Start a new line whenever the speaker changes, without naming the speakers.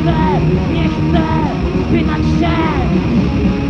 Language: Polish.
chcę, nie chcę spinać się.